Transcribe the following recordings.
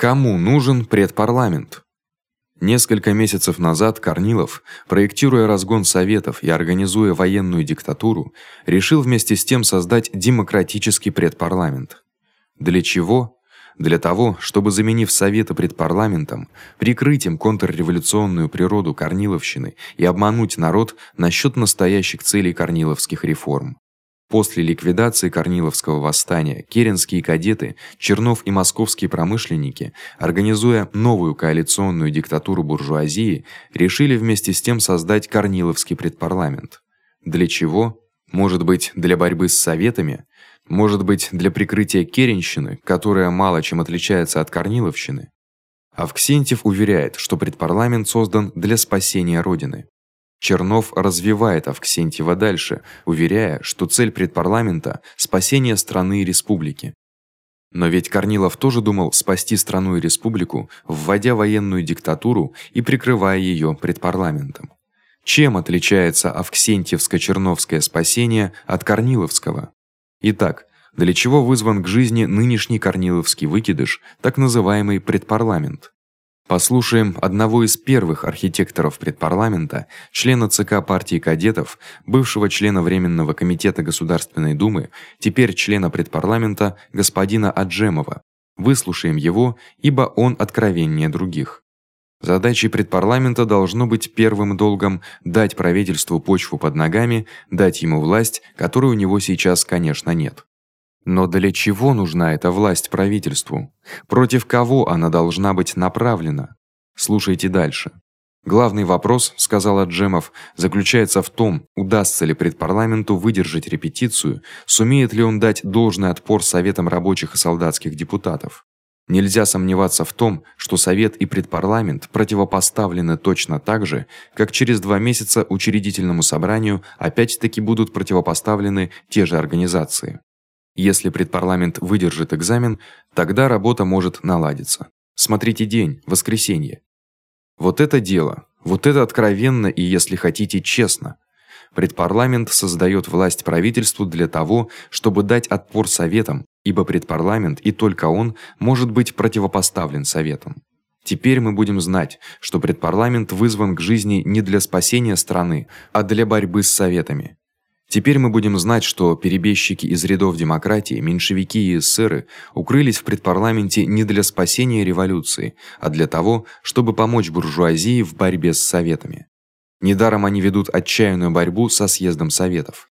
Кому нужен предпарламент? Несколько месяцев назад Корнилов, проектируя разгон советов и организуя военную диктатуру, решил вместе с тем создать демократический предпарламент. Для чего? Для того, чтобы заменив советы предпарламентом, прикрыть им контрреволюционную природу Корниловщины и обмануть народ насчёт настоящих целей корниловских реформ. После ликвидации Корниловского восстания керенские кадеты, Чернов и московские промышленники, организуя новую коалиционную диктатуру буржуазии, решили вместе с тем создать Корниловский предпарламент. Для чего? Может быть, для борьбы с советами, может быть, для прикрытия керенщины, которая мало чем отличается от корниловщины. Авксентьев уверяет, что предпарламент создан для спасения родины. Чернов развивает Авксентьева дальше, уверяя, что цель предпарламента спасение страны и республики. Но ведь Корнилов тоже думал спасти страну и республику, вводя военную диктатуру и прикрывая её предпарламентом. Чем отличается Авксентьевско-Черновское спасение от Корниловского? Итак, для чего вызван к жизни нынешний Корниловский выкидыш, так называемый предпарламент? Послушаем одного из первых архитекторов предпарламента, члена ЦК партии кадетов, бывшего члена временного комитета Государственной Думы, теперь члена предпарламента господина Аджемова. Выслушаем его, ибо он откровеннее других. Задачей предпарламента должно быть первым долгом дать правительству почву под ногами, дать ему власть, которой у него сейчас, конечно, нет. Но для чего нужна эта власть правительству? Против кого она должна быть направлена? Слушайте дальше. Главный вопрос, сказал Аджемов, заключается в том, удастся ли предпарламенту выдержать репетицию, сумеет ли он дать должный отпор советам рабочих и солдатских депутатов. Нельзя сомневаться в том, что совет и предпарламент противопоставлены точно так же, как через два месяца учредительному собранию опять-таки будут противопоставлены те же организации. Если предпарламент выдержит экзамен, тогда работа может наладиться. Смотрите день, воскресенье. Вот это дело, вот это откровенно и, если хотите, честно. Предпарламент создаёт власть правительству для того, чтобы дать отпор советам, ибо предпарламент и только он может быть противопоставлен советам. Теперь мы будем знать, что предпарламент вызван к жизни не для спасения страны, а для борьбы с советами. Теперь мы будем знать, что перебежчики из рядов демократии, меньшевики и эсеры укрылись в предпарламенте не для спасения революции, а для того, чтобы помочь буржуазии в борьбе с советами. Недаром они ведут отчаянную борьбу со съездом советов.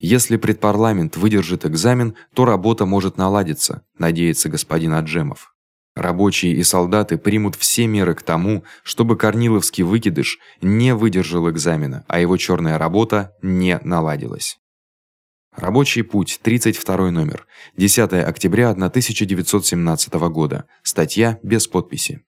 Если предпарламент выдержит экзамен, то работа может наладиться, надеется господин Аджемов. Рабочие и солдаты примут все меры к тому, чтобы Корниловский выкидыш не выдержал экзамена, а его чёрная работа не наладилась. Рабочий путь, 32 номер. 10 октября 1917 года. Статья без подписи.